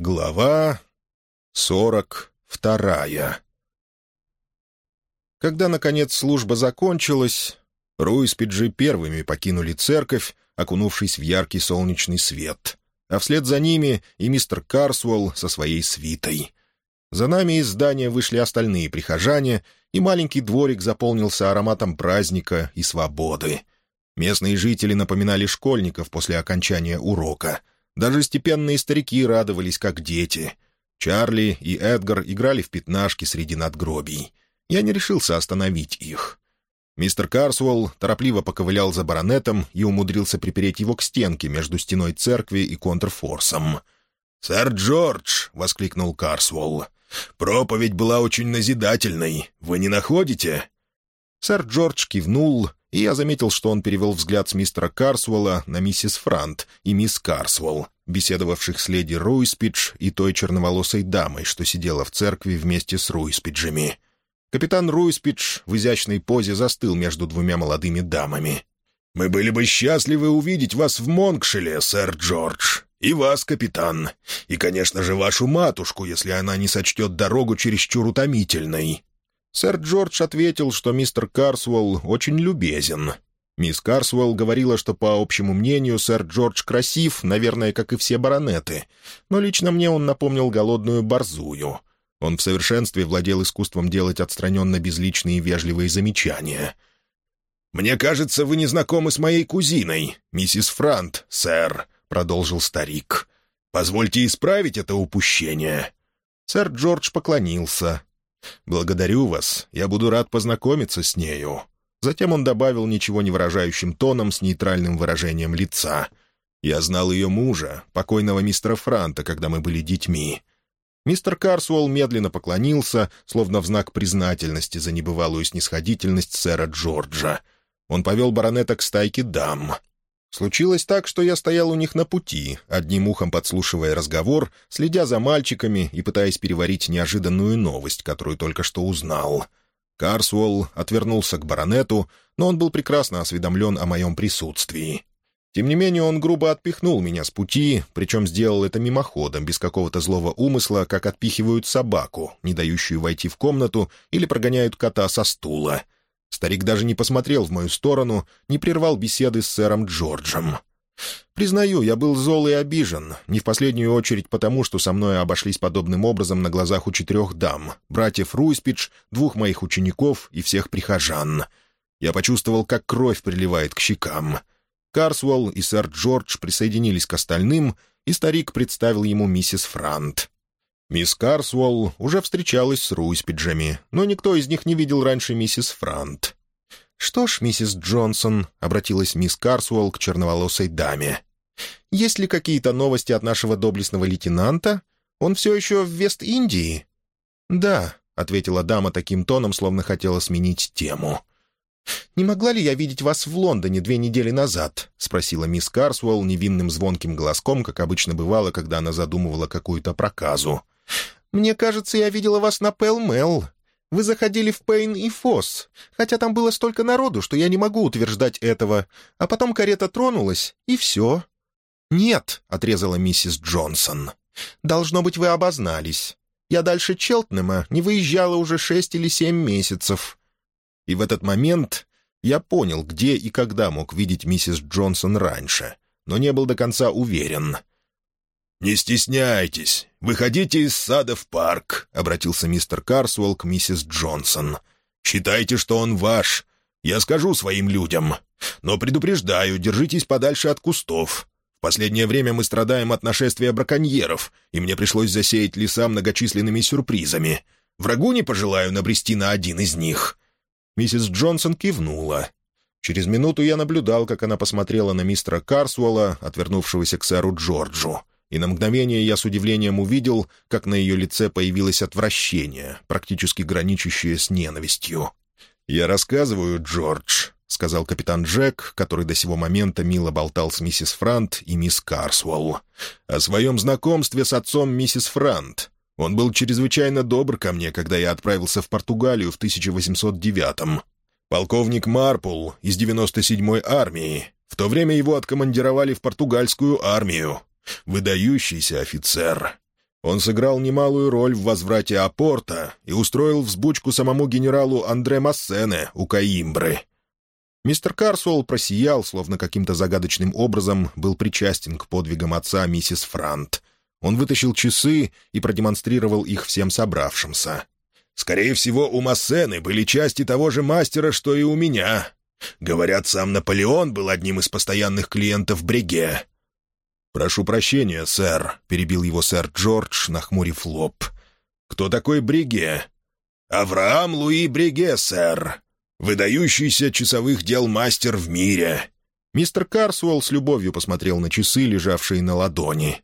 Глава сорок вторая Когда, наконец, служба закончилась, Руиспиджи первыми покинули церковь, окунувшись в яркий солнечный свет, а вслед за ними и мистер Карсуэлл со своей свитой. За нами из здания вышли остальные прихожане, и маленький дворик заполнился ароматом праздника и свободы. Местные жители напоминали школьников после окончания урока. Даже степенные старики радовались, как дети. Чарли и Эдгар играли в пятнашки среди надгробий. Я не решился остановить их. Мистер Карсуэлл торопливо поковылял за баронетом и умудрился припереть его к стенке между стеной церкви и контрфорсом. «Сэр Джордж!» — воскликнул Карсуэлл. «Проповедь была очень назидательной. Вы не находите?» Сэр Джордж кивнул, и я заметил, что он перевел взгляд с мистера Карсуэлла на миссис Франт и мисс Карсуэлл, беседовавших с леди Руиспидж и той черноволосой дамой, что сидела в церкви вместе с Руиспиджами. Капитан Руиспидж в изящной позе застыл между двумя молодыми дамами. «Мы были бы счастливы увидеть вас в Монкшеле, сэр Джордж. И вас, капитан. И, конечно же, вашу матушку, если она не сочтет дорогу чересчур утомительной». Сэр Джордж ответил, что мистер Карсуэлл очень любезен. Мисс Карсуэлл говорила, что, по общему мнению, сэр Джордж красив, наверное, как и все баронеты, но лично мне он напомнил голодную борзую — он в совершенстве владел искусством делать отстраненно безличные вежливые замечания. «Мне кажется, вы не знакомы с моей кузиной, миссис Франт, сэр», — продолжил старик. «Позвольте исправить это упущение». Сэр Джордж поклонился. «Благодарю вас. Я буду рад познакомиться с нею». Затем он добавил ничего не выражающим тоном с нейтральным выражением лица. «Я знал ее мужа, покойного мистера Франта, когда мы были детьми. Мистер Карсуэлл медленно поклонился, словно в знак признательности за небывалую снисходительность сэра Джорджа. Он повел баронета к стайке дам. Случилось так, что я стоял у них на пути, одним ухом подслушивая разговор, следя за мальчиками и пытаясь переварить неожиданную новость, которую только что узнал. Карсуэлл отвернулся к баронету, но он был прекрасно осведомлен о моем присутствии. Тем не менее, он грубо отпихнул меня с пути, причем сделал это мимоходом, без какого-то злого умысла, как отпихивают собаку, не дающую войти в комнату, или прогоняют кота со стула. Старик даже не посмотрел в мою сторону, не прервал беседы с сэром Джорджем. Признаю, я был зол и обижен, не в последнюю очередь потому, что со мной обошлись подобным образом на глазах у четырех дам, братьев Руиспидж, двух моих учеников и всех прихожан. Я почувствовал, как кровь приливает к щекам — Карсуэлл и сэр Джордж присоединились к остальным, и старик представил ему миссис Франт. Мисс Карсуэлл уже встречалась с Руиспиджами, но никто из них не видел раньше миссис Франт. «Что ж, миссис Джонсон», — обратилась мисс Карсуэлл к черноволосой даме, — «есть ли какие-то новости от нашего доблестного лейтенанта? Он все еще в Вест-Индии?» «Да», — ответила дама таким тоном, словно хотела сменить тему. «Не могла ли я видеть вас в Лондоне две недели назад?» — спросила мисс Карсуэлл невинным звонким голоском, как обычно бывало, когда она задумывала какую-то проказу. «Мне кажется, я видела вас на Пэл-Мэл. Вы заходили в Пейн и Фосс, хотя там было столько народу, что я не могу утверждать этого. А потом карета тронулась, и все». «Нет», — отрезала миссис Джонсон. «Должно быть, вы обознались. Я дальше Челтнема не выезжала уже шесть или семь месяцев. И в этот момент я понял, где и когда мог видеть миссис Джонсон раньше, но не был до конца уверен. «Не стесняйтесь, выходите из сада в парк», — обратился мистер Карсуэлл к миссис Джонсон. «Считайте, что он ваш. Я скажу своим людям. Но предупреждаю, держитесь подальше от кустов. В последнее время мы страдаем от нашествия браконьеров, и мне пришлось засеять леса многочисленными сюрпризами. Врагу не пожелаю набрести на один из них. Миссис Джонсон кивнула. Через минуту я наблюдал, как она посмотрела на мистера Карсуэлла, отвернувшегося к сэру Джорджу. И на мгновение я с удивлением увидел, как на ее лице появилось отвращение, практически граничащее с ненавистью. «Я рассказываю, Джордж», — сказал капитан Джек, который до сего момента мило болтал с миссис Франт и мисс Карсуэлл, «о своем знакомстве с отцом миссис Франт. Он был чрезвычайно добр ко мне, когда я отправился в Португалию в 1809-м. Полковник Марпул из 97-й армии. В то время его откомандировали в португальскую армию. Выдающийся офицер. Он сыграл немалую роль в возврате Апорта и устроил взбучку самому генералу Андре Массене у Каимбры. Мистер Карсуэлл просиял, словно каким-то загадочным образом был причастен к подвигам отца миссис Франт. Он вытащил часы и продемонстрировал их всем собравшимся. «Скорее всего, у Массены были части того же мастера, что и у меня. Говорят, сам Наполеон был одним из постоянных клиентов Бреге». «Прошу прощения, сэр», — перебил его сэр Джордж, нахмурив лоб. «Кто такой Бреге?» «Авраам Луи Бреге, сэр. Выдающийся часовых дел мастер в мире». Мистер Карсуэлл с любовью посмотрел на часы, лежавшие на ладони.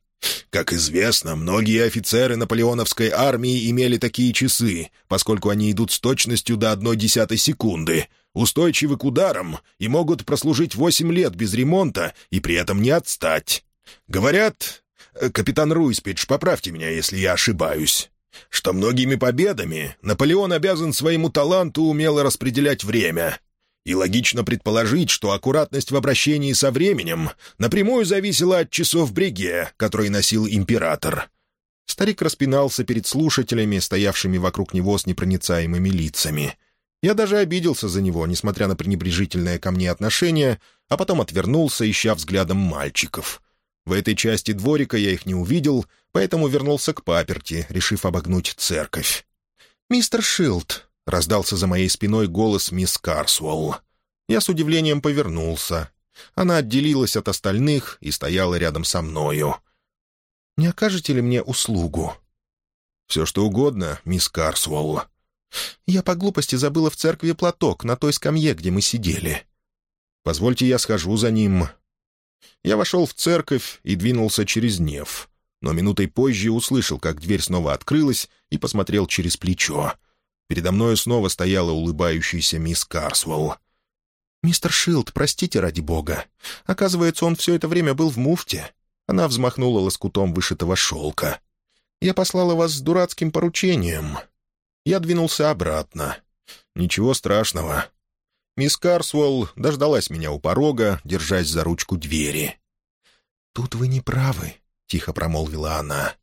Как известно, многие офицеры наполеоновской армии имели такие часы, поскольку они идут с точностью до одной десятой секунды, устойчивы к ударам и могут прослужить восемь лет без ремонта и при этом не отстать. Говорят, э, капитан Руиспидж, поправьте меня, если я ошибаюсь, что многими победами Наполеон обязан своему таланту умело распределять время. И логично предположить, что аккуратность в обращении со временем напрямую зависела от часов бреге, которые носил император. Старик распинался перед слушателями, стоявшими вокруг него с непроницаемыми лицами. Я даже обиделся за него, несмотря на пренебрежительное ко мне отношение, а потом отвернулся, ища взглядом мальчиков. В этой части дворика я их не увидел, поэтому вернулся к паперти, решив обогнуть церковь. «Мистер Шилд», — раздался за моей спиной голос мисс Карсуэлл. Я с удивлением повернулся. Она отделилась от остальных и стояла рядом со мною. «Не окажете ли мне услугу?» «Все что угодно, мисс Карсуэлл». «Я по глупости забыла в церкви платок на той скамье, где мы сидели». «Позвольте, я схожу за ним». Я вошел в церковь и двинулся через Нев, но минутой позже услышал, как дверь снова открылась, и посмотрел через плечо. Передо мною снова стояла улыбающаяся мисс Карсвелл. «Мистер Шилд, простите ради бога. Оказывается, он все это время был в муфте». Она взмахнула лоскутом вышитого шелка. «Я послала вас с дурацким поручением». Я двинулся обратно. «Ничего страшного. Мисс Карсуэлл дождалась меня у порога, держась за ручку двери. «Тут вы не правы», — тихо промолвила она.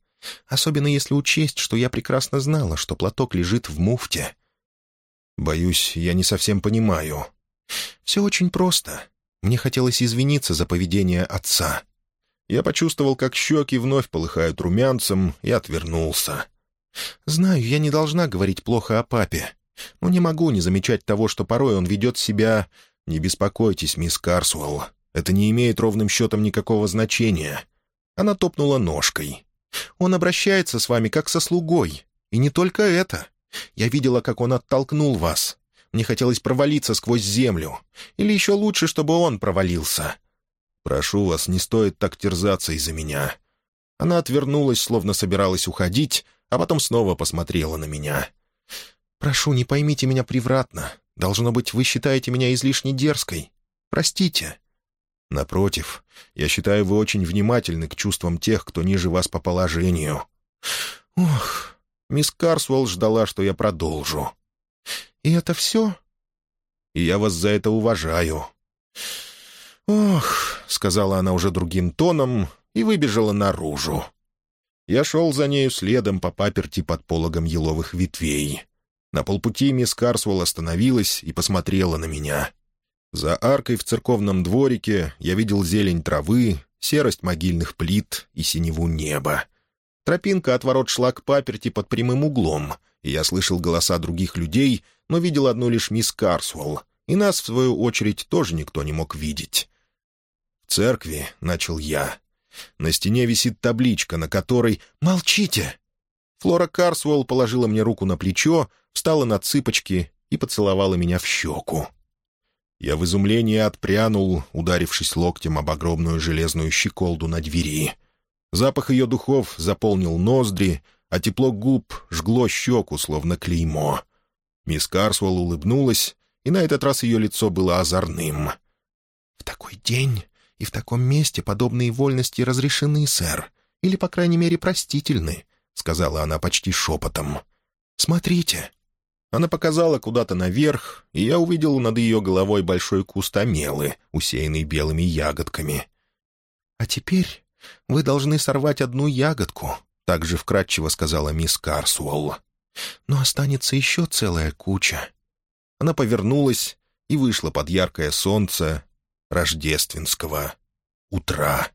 «Особенно если учесть, что я прекрасно знала, что платок лежит в муфте». «Боюсь, я не совсем понимаю». «Все очень просто. Мне хотелось извиниться за поведение отца». Я почувствовал, как щеки вновь полыхают румянцем, и отвернулся. «Знаю, я не должна говорить плохо о папе, но не могу не замечать того, что порой он ведет себя... Не беспокойтесь, мисс Карсуэлл, это не имеет ровным счетом никакого значения. Она топнула ножкой. Он обращается с вами как со слугой. И не только это. Я видела, как он оттолкнул вас. Мне хотелось провалиться сквозь землю. Или еще лучше, чтобы он провалился. Прошу вас, не стоит так терзаться из-за меня. Она отвернулась, словно собиралась уходить, а потом снова посмотрела на меня. «Прошу, не поймите меня превратно. Должно быть, вы считаете меня излишне дерзкой. Простите». «Напротив, я считаю, вы очень внимательны к чувствам тех, кто ниже вас по положению». «Ох...» Мисс Карсуэлл ждала, что я продолжу. «И это все?» «И я вас за это уважаю». «Ох», — сказала она уже другим тоном и выбежала наружу. Я шел за нею следом по паперти под пологом еловых ветвей. На полпути мисс Карсуэлл остановилась и посмотрела на меня. За аркой в церковном дворике я видел зелень травы, серость могильных плит и синеву неба. Тропинка от ворот шла к паперти под прямым углом, и я слышал голоса других людей, но видел одну лишь мисс Карсуэлл, и нас, в свою очередь, тоже никто не мог видеть. «В церкви», — начал я, — «на стене висит табличка, на которой...» «Молчите!» Флора Карсуэлл положила мне руку на плечо, встала на цыпочки и поцеловала меня в щеку. Я в изумлении отпрянул, ударившись локтем об огромную железную щеколду на двери. Запах ее духов заполнил ноздри, а тепло губ жгло щеку, словно клеймо. Мисс Карсуэлл улыбнулась, и на этот раз ее лицо было озорным. «В такой день и в таком месте подобные вольности разрешены, сэр, или, по крайней мере, простительны», — сказала она почти шепотом. «Смотрите». Она показала куда-то наверх, и я увидел над ее головой большой куст амелы, усеянный белыми ягодками. «А теперь вы должны сорвать одну ягодку. так же вкратчиво сказала мисс Карсуэлл. «Но останется еще целая куча». Она повернулась и вышла под яркое солнце рождественского утра.